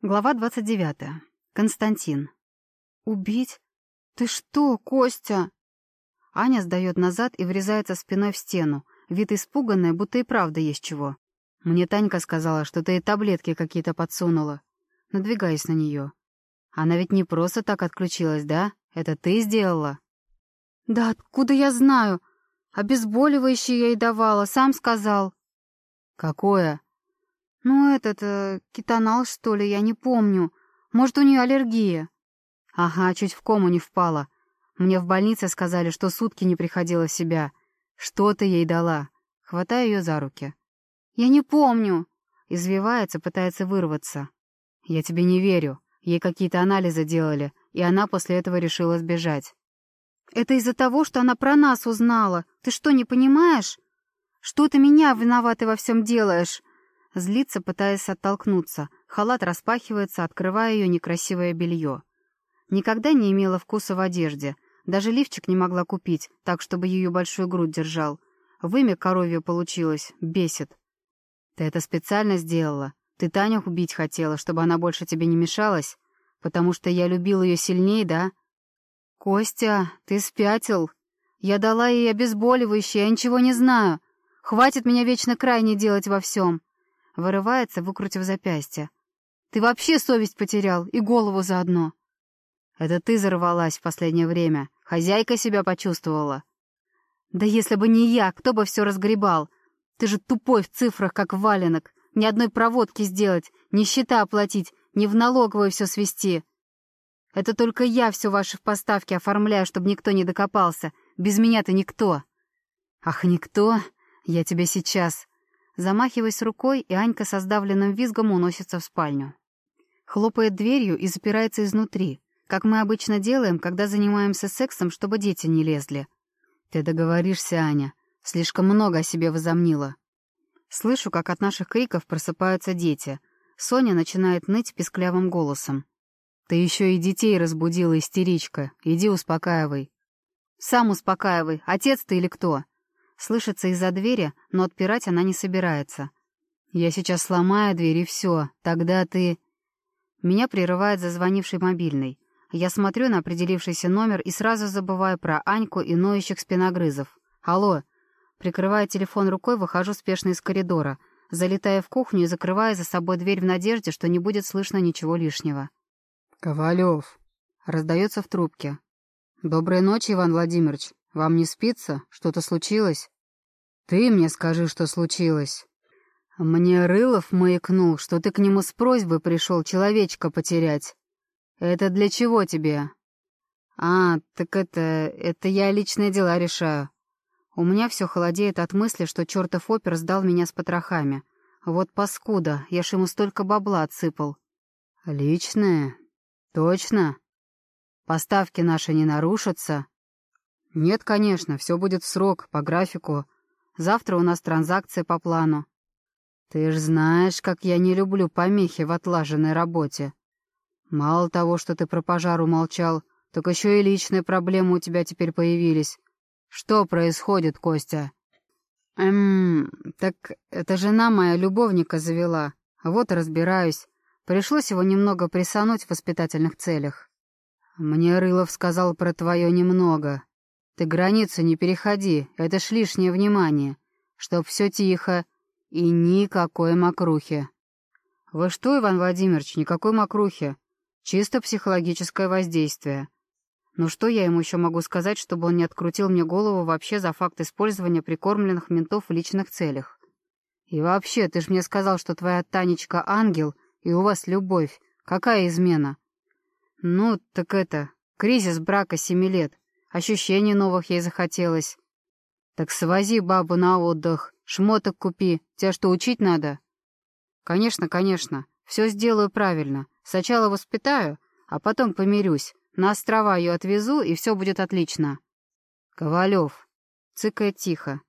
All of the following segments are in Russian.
Глава 29. Константин. «Убить? Ты что, Костя?» Аня сдает назад и врезается спиной в стену. Вид испуганная, будто и правда есть чего. Мне Танька сказала, что ты и таблетки какие-то подсунула. Надвигаюсь на нее. Она ведь не просто так отключилась, да? Это ты сделала? Да откуда я знаю? Обезболивающее я ей давала, сам сказал. Какое? «Ну, этот, э, кетонал, что ли, я не помню. Может, у нее аллергия?» «Ага, чуть в кому не впала. Мне в больнице сказали, что сутки не приходила в себя. Что ты ей дала?» Хватаю ее за руки. «Я не помню!» Извивается, пытается вырваться. «Я тебе не верю. Ей какие-то анализы делали, и она после этого решила сбежать». «Это из-за того, что она про нас узнала. Ты что, не понимаешь? Что ты меня виноватой во всем делаешь?» Злится, пытаясь оттолкнуться. Халат распахивается, открывая ее некрасивое белье. Никогда не имела вкуса в одежде. Даже лифчик не могла купить, так, чтобы ее большую грудь держал. Вымя коровье получилось. Бесит. Ты это специально сделала? Ты Таню убить хотела, чтобы она больше тебе не мешалась? Потому что я любил ее сильнее, да? Костя, ты спятил. Я дала ей обезболивающее, я ничего не знаю. Хватит меня вечно крайне делать во всем. Вырывается, выкрутив запястье. «Ты вообще совесть потерял и голову заодно!» «Это ты взорвалась в последнее время. Хозяйка себя почувствовала». «Да если бы не я, кто бы все разгребал? Ты же тупой в цифрах, как валенок. Ни одной проводки сделать, ни счета оплатить, ни в налоговую все свести. Это только я все ваши поставки оформляю, чтобы никто не докопался. Без меня ты никто». «Ах, никто? Я тебя сейчас...» Замахиваясь рукой, и Анька со сдавленным визгом уносится в спальню. Хлопает дверью и запирается изнутри, как мы обычно делаем, когда занимаемся сексом, чтобы дети не лезли. «Ты договоришься, Аня. Слишком много о себе возомнила». Слышу, как от наших криков просыпаются дети. Соня начинает ныть песклявым голосом. «Ты еще и детей разбудила, истеричка. Иди успокаивай». «Сам успокаивай. Отец ты или кто?» Слышится из-за двери, но отпирать она не собирается. «Я сейчас сломаю дверь, и все. Тогда ты...» Меня прерывает зазвонивший мобильный. Я смотрю на определившийся номер и сразу забываю про Аньку и ноющих спиногрызов. «Алло!» Прикрывая телефон рукой, выхожу спешно из коридора, залетая в кухню и закрывая за собой дверь в надежде, что не будет слышно ничего лишнего. «Ковалев!» Раздается в трубке. «Доброй ночи, Иван Владимирович. Вам не спится? Что-то случилось? Ты мне скажи, что случилось. Мне Рылов маякнул, что ты к нему с просьбой пришел человечка потерять. Это для чего тебе? А, так это... это я личные дела решаю. У меня все холодеет от мысли, что чертов опер сдал меня с потрохами. Вот паскуда, я ж ему столько бабла отсыпал. Личное? Точно? Поставки наши не нарушатся? «Нет, конечно, все будет в срок, по графику. Завтра у нас транзакция по плану». «Ты ж знаешь, как я не люблю помехи в отлаженной работе. Мало того, что ты про пожар умолчал, так еще и личные проблемы у тебя теперь появились. Что происходит, Костя?» «Эм, так это жена моя любовника завела. Вот разбираюсь. Пришлось его немного присануть в воспитательных целях». «Мне Рылов сказал про твое немного», ты границу не переходи, это ж лишнее внимание. Чтоб все тихо и никакой мокрухи. Вы что, Иван Владимирович, никакой мокрухи. Чисто психологическое воздействие. Ну что я ему еще могу сказать, чтобы он не открутил мне голову вообще за факт использования прикормленных ментов в личных целях? И вообще, ты ж мне сказал, что твоя Танечка ангел, и у вас любовь. Какая измена? Ну, так это, кризис брака семи лет. Ощущений новых ей захотелось. Так свози бабу на отдых, шмоток купи, тебя что, учить надо? Конечно, конечно, все сделаю правильно. Сначала воспитаю, а потом помирюсь. На острова ее отвезу, и все будет отлично. Ковалев, цыкает тихо.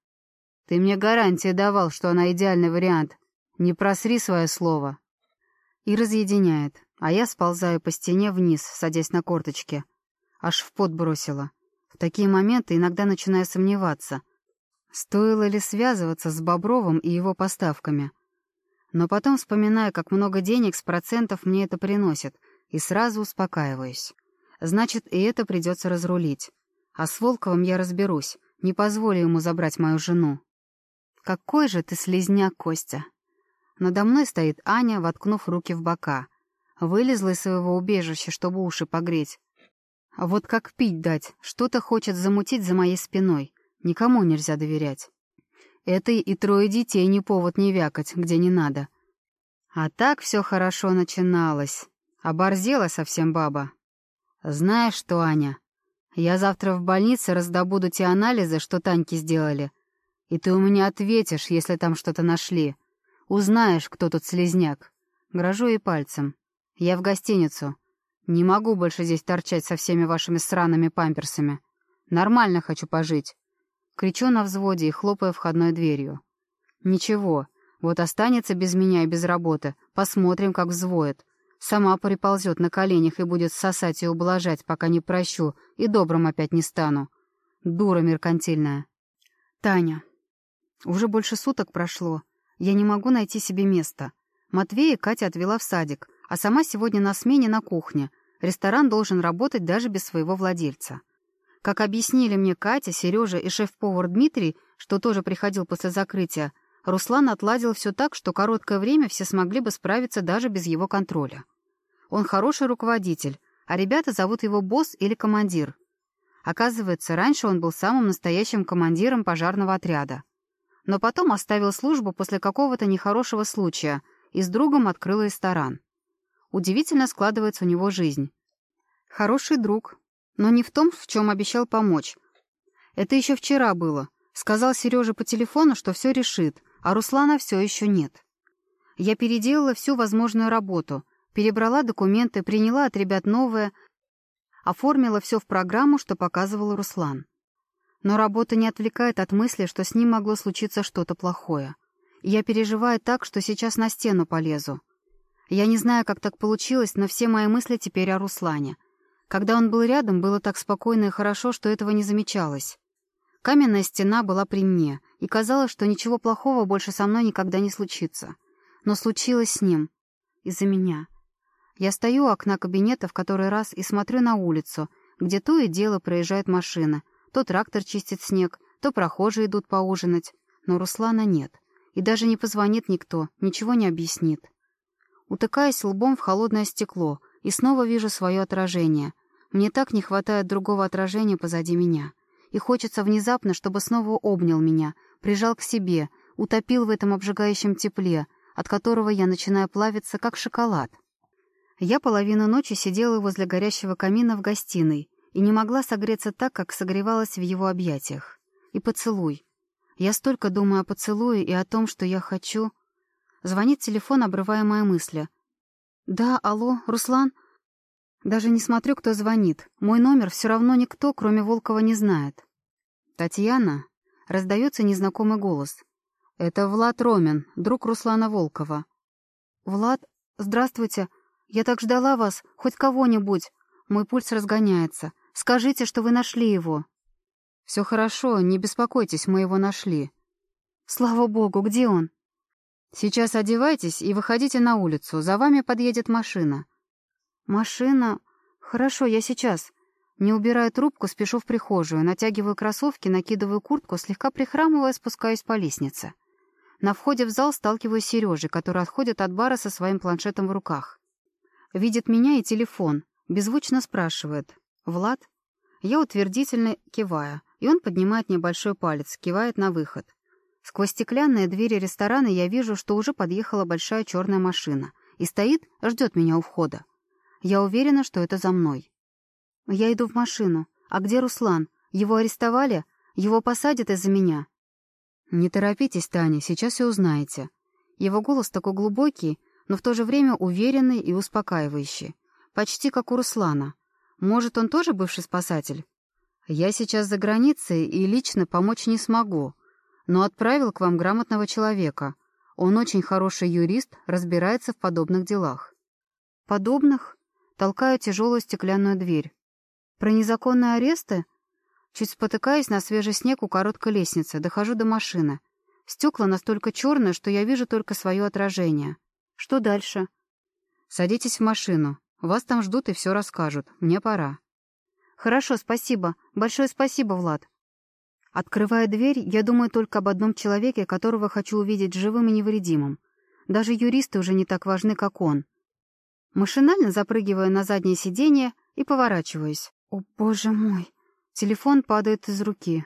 Ты мне гарантии давал, что она идеальный вариант. Не просри свое слово. И разъединяет, а я сползаю по стене вниз, садясь на корточки. Аж в пот бросила такие моменты иногда начинаю сомневаться, стоило ли связываться с Бобровым и его поставками. Но потом вспоминаю, как много денег с процентов мне это приносит, и сразу успокаиваюсь. Значит, и это придется разрулить. А с Волковым я разберусь, не позволю ему забрать мою жену. Какой же ты слезняк, Костя! Надо мной стоит Аня, воткнув руки в бока. Вылезла из своего убежища, чтобы уши погреть. А вот как пить дать, что-то хочет замутить за моей спиной. Никому нельзя доверять. Это и трое детей не повод не вякать, где не надо. А так все хорошо начиналось. Оборзела совсем баба. Знаешь что, Аня, я завтра в больнице раздобуду те анализы, что Таньки сделали. И ты у меня ответишь, если там что-то нашли. Узнаешь, кто тут слезняк. Грожу ей пальцем. Я в гостиницу. Не могу больше здесь торчать со всеми вашими сраными памперсами. Нормально хочу пожить. Кричу на взводе и хлопаю входной дверью. Ничего, вот останется без меня и без работы. Посмотрим, как взвоет. Сама приползет на коленях и будет сосать и ублажать, пока не прощу, и добрым опять не стану. Дура меркантильная. Таня. Уже больше суток прошло. Я не могу найти себе места. Матвея Катя отвела в садик, а сама сегодня на смене на кухне, Ресторан должен работать даже без своего владельца. Как объяснили мне Катя, Сережа и шеф-повар Дмитрий, что тоже приходил после закрытия, Руслан отладил все так, что короткое время все смогли бы справиться даже без его контроля. Он хороший руководитель, а ребята зовут его босс или командир. Оказывается, раньше он был самым настоящим командиром пожарного отряда. Но потом оставил службу после какого-то нехорошего случая и с другом открыл ресторан. Удивительно складывается у него жизнь. Хороший друг, но не в том, в чем обещал помочь. Это еще вчера было. Сказал Сереже по телефону, что все решит, а Руслана все еще нет. Я переделала всю возможную работу, перебрала документы, приняла от ребят новое, оформила все в программу, что показывал Руслан. Но работа не отвлекает от мысли, что с ним могло случиться что-то плохое. Я переживаю так, что сейчас на стену полезу. Я не знаю, как так получилось, но все мои мысли теперь о Руслане. Когда он был рядом, было так спокойно и хорошо, что этого не замечалось. Каменная стена была при мне, и казалось, что ничего плохого больше со мной никогда не случится. Но случилось с ним. Из-за меня. Я стою у окна кабинета в который раз и смотрю на улицу, где то и дело проезжает машина. То трактор чистит снег, то прохожие идут поужинать. Но Руслана нет. И даже не позвонит никто, ничего не объяснит. Утыкаясь лбом в холодное стекло, и снова вижу свое отражение. Мне так не хватает другого отражения позади меня. И хочется внезапно, чтобы снова обнял меня, прижал к себе, утопил в этом обжигающем тепле, от которого я начинаю плавиться, как шоколад. Я половину ночи сидела возле горящего камина в гостиной и не могла согреться так, как согревалась в его объятиях. И поцелуй. Я столько думаю о поцелуе и о том, что я хочу... Звонит телефон, обрывая мои мысли. «Да, алло, Руслан?» Даже не смотрю, кто звонит. Мой номер все равно никто, кроме Волкова, не знает. «Татьяна?» — раздается незнакомый голос. «Это Влад Ромин, друг Руслана Волкова». «Влад, здравствуйте. Я так ждала вас, хоть кого-нибудь. Мой пульс разгоняется. Скажите, что вы нашли его». «Все хорошо, не беспокойтесь, мы его нашли». «Слава богу, где он?» «Сейчас одевайтесь и выходите на улицу. За вами подъедет машина». «Машина? Хорошо, я сейчас». Не убирая трубку, спешу в прихожую, натягиваю кроссовки, накидываю куртку, слегка прихрамывая, спускаюсь по лестнице. На входе в зал сталкиваюсь с Сережей, который отходит от бара со своим планшетом в руках. Видит меня и телефон, беззвучно спрашивает. «Влад?» Я утвердительно киваю, и он поднимает небольшой палец, кивает на выход. Сквозь стеклянные двери ресторана я вижу, что уже подъехала большая черная машина и стоит, ждет меня у входа. Я уверена, что это за мной. Я иду в машину. А где Руслан? Его арестовали? Его посадят из-за меня? Не торопитесь, Таня, сейчас все узнаете. Его голос такой глубокий, но в то же время уверенный и успокаивающий. Почти как у Руслана. Может, он тоже бывший спасатель? Я сейчас за границей и лично помочь не смогу, но отправил к вам грамотного человека. Он очень хороший юрист, разбирается в подобных делах». «Подобных?» Толкаю тяжелую стеклянную дверь. «Про незаконные аресты?» Чуть спотыкаясь на свежий снег у короткой лестницы, дохожу до машины. Стекла настолько черные, что я вижу только свое отражение. Что дальше? Садитесь в машину. Вас там ждут и все расскажут. Мне пора. Хорошо, спасибо. Большое спасибо, Влад. Открывая дверь, я думаю только об одном человеке, которого хочу увидеть живым и невредимым. Даже юристы уже не так важны, как он. Машинально запрыгиваю на заднее сиденье и поворачиваюсь. О, боже мой! Телефон падает из руки.